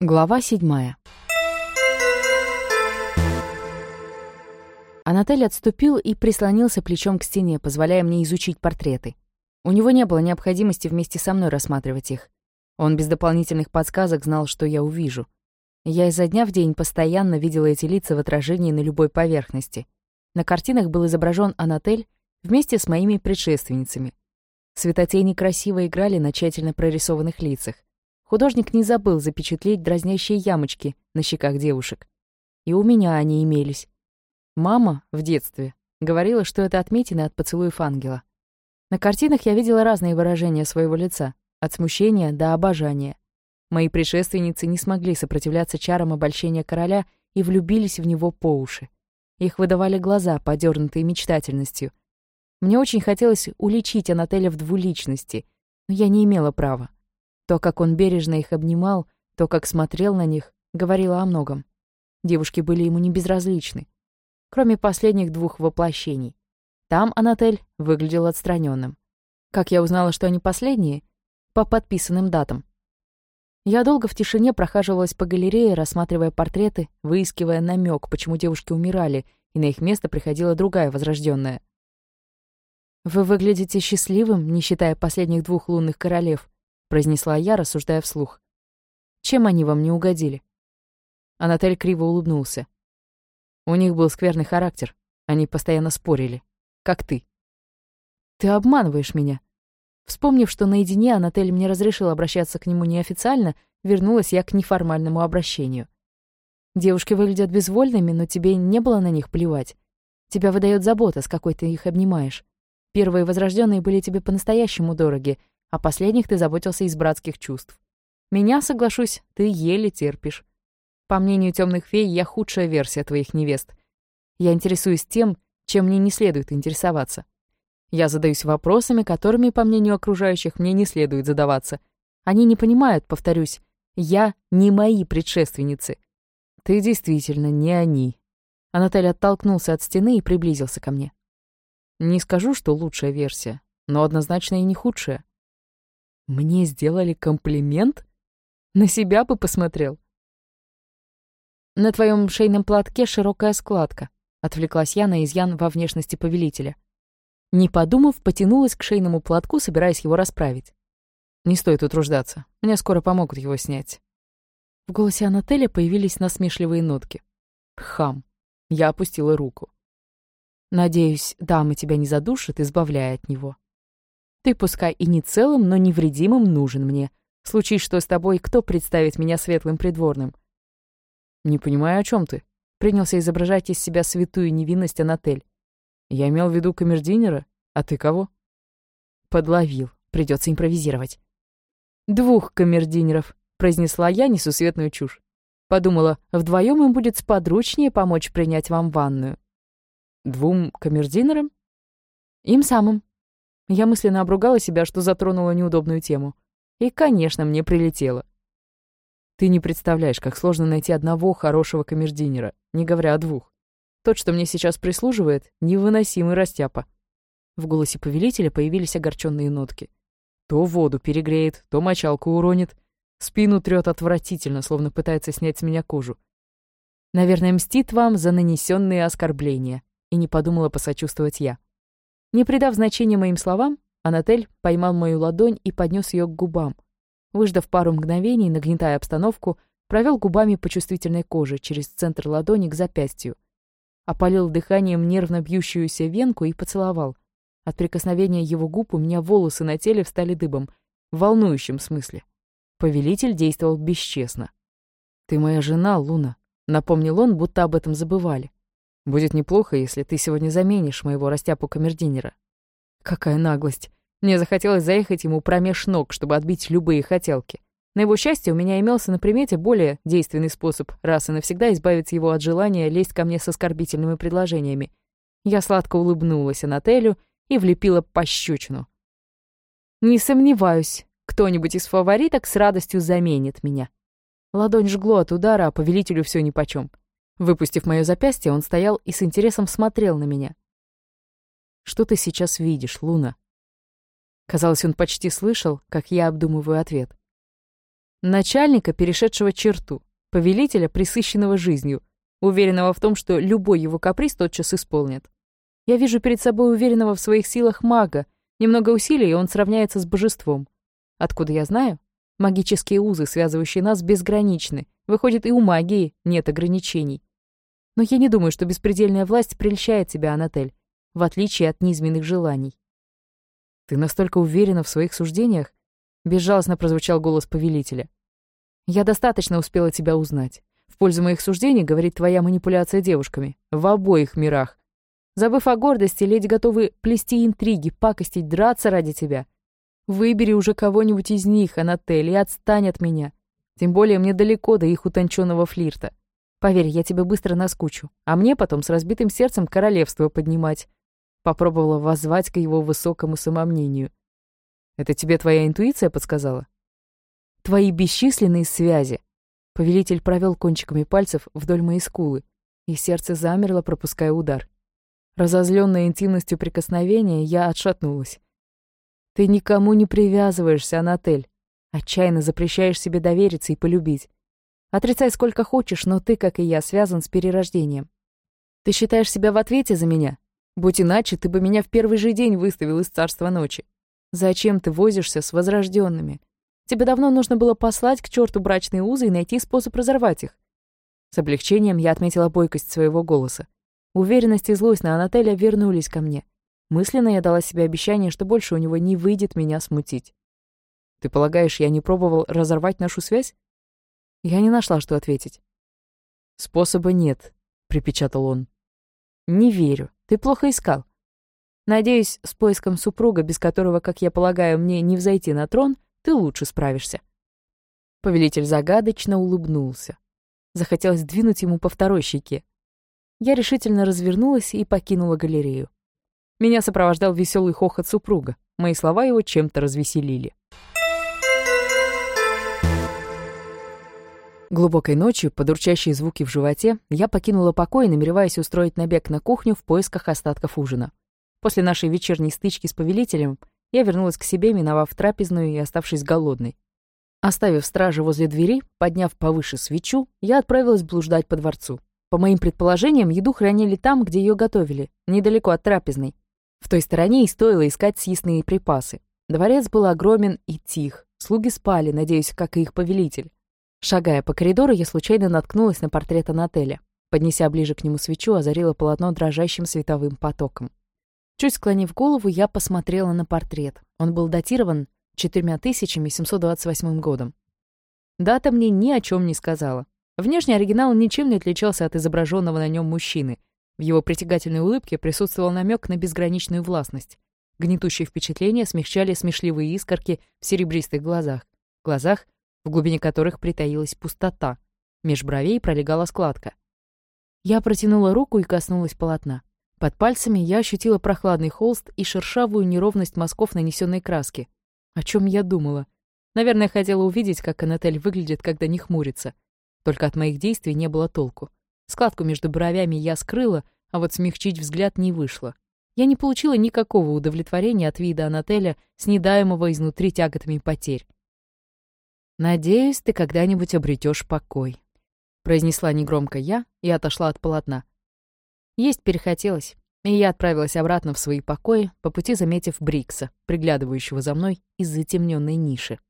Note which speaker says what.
Speaker 1: Глава седьмая. Анатель отступил и прислонился плечом к стене, позволяя мне изучить портреты. У него не было необходимости вместе со мной рассматривать их. Он без дополнительных подсказок знал, что я увижу. Я изо дня в день постоянно видела эти лица в отражении на любой поверхности. На картинах был изображен Анатель вместе с моими предшественницами. Светотени красиво играли на тщательно прорисованных лицах. Художник не забыл запечатлеть дразнящие ямочки на щеках девушек. И у меня они имелись. Мама в детстве говорила, что это отметины от поцелуев ангела. На картинах я видела разные выражения своего лица, от смущения до обожания. Мои предшественницы не смогли сопротивляться чарам обольщения короля и влюбились в него по уши. Их выдавали глаза, подернутые мечтательностью. Мне очень хотелось уличить Анателя в двуличности, но я не имела права. То, как он бережно их обнимал, то, как смотрел на них, говорило о многом. Девушки были ему не безразличны, кроме последних двух воплощений. Там Анатель выглядел отстраненным. Как я узнала, что они последние? По подписанным датам. Я долго в тишине прохаживалась по галерее, рассматривая портреты, выискивая намек, почему девушки умирали, и на их место приходила другая возрожденная. «Вы выглядите счастливым, не считая последних двух лунных королев», произнесла я, рассуждая вслух. «Чем они вам не угодили?» Анатель криво улыбнулся. У них был скверный характер. Они постоянно спорили. Как ты. Ты обманываешь меня. Вспомнив, что наедине Анатель мне разрешил обращаться к нему неофициально, вернулась я к неформальному обращению. Девушки выглядят безвольными, но тебе не было на них плевать. Тебя выдает забота, с какой ты их обнимаешь. Первые возрожденные были тебе по-настоящему дороги, о последних ты заботился из братских чувств. Меня, соглашусь, ты еле терпишь. По мнению темных фей, я худшая версия твоих невест. Я интересуюсь тем, чем мне не следует интересоваться. Я задаюсь вопросами, которыми, по мнению окружающих, мне не следует задаваться. Они не понимают, повторюсь, я не мои предшественницы. Ты действительно не они. Анатолий оттолкнулся от стены и приблизился ко мне. Не скажу, что лучшая версия, но однозначно и не худшая. Мне сделали комплимент? На себя бы посмотрел. На твоем шейном платке широкая складка. Отвлеклась я на изъян во внешности повелителя. Не подумав, потянулась к шейному платку, собираясь его расправить. Не стоит утруждаться. Мне скоро помогут его снять. В голосе Анателя появились насмешливые нотки. Хам. Я опустила руку. Надеюсь, дамы тебя не задушат, избавляя от него. Ты пускай и не целым, но невредимым нужен мне. Случись что с тобой, кто представит меня светлым придворным? Не понимаю, о чем ты. Принялся изображать из себя святую невинность Анатель. Я имел в виду камердинера, а ты кого? Подловил. Придется импровизировать. Двух камердинеров, произнесла я несусветную чушь. Подумала, вдвоем им будет сподручнее помочь принять вам ванную. Двум камердинерам? Им самым, я мысленно обругала себя, что затронула неудобную тему. И, конечно, мне прилетело. Ты не представляешь, как сложно найти одного хорошего камердинера, не говоря о двух. Тот, что мне сейчас прислуживает, невыносимый растяпа. В голосе повелителя появились огорченные нотки. То воду перегреет, то мочалку уронит. Спину трёт отвратительно, словно пытается снять с меня кожу. Наверное, мстит вам за нанесенные оскорбления. И не подумала посочувствовать я. Не придав значения моим словам, Анатель поймал мою ладонь и поднес ее к губам. Выждав пару мгновений, нагнетая обстановку, провел губами по чувствительной коже через центр ладони к запястью. Опалил дыханием нервно бьющуюся венку и поцеловал. От прикосновения его губ у меня волосы на теле встали дыбом, в волнующем смысле. Повелитель действовал бесчестно. «Ты моя жена, Луна», — напомнил он, будто об этом забывали. Будет неплохо, если ты сегодня заменишь моего растяпу камердинера. Какая наглость. Мне захотелось заехать ему промеж ног, чтобы отбить любые хотелки. На его счастье, у меня имелся на примете более действенный способ раз и навсегда избавиться его от желания лезть ко мне с оскорбительными предложениями. Я сладко улыбнулась Анателю и влепила пощечину. «Не сомневаюсь, кто-нибудь из фавориток с радостью заменит меня». Ладонь жгло от удара, а повелителю все нипочем. Выпустив мое запястье, он стоял и с интересом смотрел на меня. «Что ты сейчас видишь, Луна?» Казалось, он почти слышал, как я обдумываю ответ. Начальника, перешедшего черту, повелителя, присыщенного жизнью, уверенного в том, что любой его каприз тотчас исполнит. Я вижу перед собой уверенного в своих силах мага, немного усилий, и он сравняется с божеством. Откуда я знаю? Магические узы, связывающие нас, безграничны. Выходит, и у магии нет ограничений. Но я не думаю, что беспредельная власть прельщает тебя, Анатель, в отличие от низменных желаний. «Ты настолько уверена в своих суждениях?» — безжалостно прозвучал голос повелителя. «Я достаточно успела тебя узнать. В пользу моих суждений говорит твоя манипуляция девушками. В обоих мирах. Забыв о гордости, леди готовы плести интриги, пакостить, драться ради тебя. Выбери уже кого-нибудь из них, Анатель, и отстань от меня. Тем более мне далеко до их утонченного флирта. Поверь, я тебе быстро наскучу, а мне потом с разбитым сердцем королевство поднимать. Попробовала воззвать к его высокому самомнению. Это тебе твоя интуиция подсказала? Твои бесчисленные связи. Повелитель провел кончиками пальцев вдоль моей скулы, и сердце замерло, пропуская удар. Разозленная интимностью прикосновения, я отшатнулась. Ты никому не привязываешься, Анатель. Отчаянно запрещаешь себе довериться и полюбить. Отрицай сколько хочешь, но ты, как и я, связан с перерождением. Ты считаешь себя в ответе за меня? Будь иначе, ты бы меня в первый же день выставил из царства ночи. Зачем ты возишься с возрожденными? Тебе давно нужно было послать к черту брачные узы и найти способ разорвать их. С облегчением я отметила бойкость своего голоса. Уверенность и злость на Анателя вернулись ко мне. Мысленно я дала себе обещание, что больше у него не выйдет меня смутить. «Ты полагаешь, я не пробовал разорвать нашу связь?» Я не нашла, что ответить. «Способа нет», — припечатал он. «Не верю. Ты плохо искал. Надеюсь, с поиском супруга, без которого, как я полагаю, мне не взойти на трон, ты лучше справишься». Повелитель загадочно улыбнулся. Захотелось двинуть ему по второй щеке. Я решительно развернулась и покинула галерею. Меня сопровождал веселый хохот супруга. Мои слова его чем-то развеселили. Глубокой ночью, под урчащие звуки в животе, я покинула покой, намереваясь устроить набег на кухню в поисках остатков ужина. После нашей вечерней стычки с повелителем я вернулась к себе, миновав трапезную и оставшись голодной. Оставив стражи возле двери, подняв повыше свечу, я отправилась блуждать по дворцу. По моим предположениям, еду хранили там, где ее готовили, недалеко от трапезной. В той стороне и стоило искать съестные припасы. Дворец был огромен и тих. Слуги спали, надеюсь, как и их повелитель. Шагая по коридору, я случайно наткнулась на портрет Анателя. Поднеся ближе к нему свечу, озарила полотно дрожащим световым потоком. Чуть склонив голову, я посмотрела на портрет. Он был датирован 4728 годом. Дата мне ни о чем не сказала. Внешне оригинал ничем не отличался от изображенного на нем мужчины. В его притягательной улыбке присутствовал намек на безграничную властность. Гнетущие впечатления смягчали смешливые искорки в серебристых глазах. Глазах, в глубине которых притаилась пустота. Меж бровей пролегала складка. Я протянула руку и коснулась полотна. Под пальцами я ощутила прохладный холст и шершавую неровность мазков нанесенной краски. О чем я думала? Наверное, хотела увидеть, как Анатель выглядит, когда не хмурится. Только от моих действий не было толку. Складку между бровями я скрыла, а вот смягчить взгляд не вышло. Я не получила никакого удовлетворения от вида Анателя, снедаемого изнутри тяготами потерь. «Надеюсь, ты когда-нибудь обретешь покой», — произнесла негромко я и отошла от полотна. Есть перехотелось, и я отправилась обратно в свои покои, по пути заметив Брикса, приглядывающего за мной из затемненной ниши.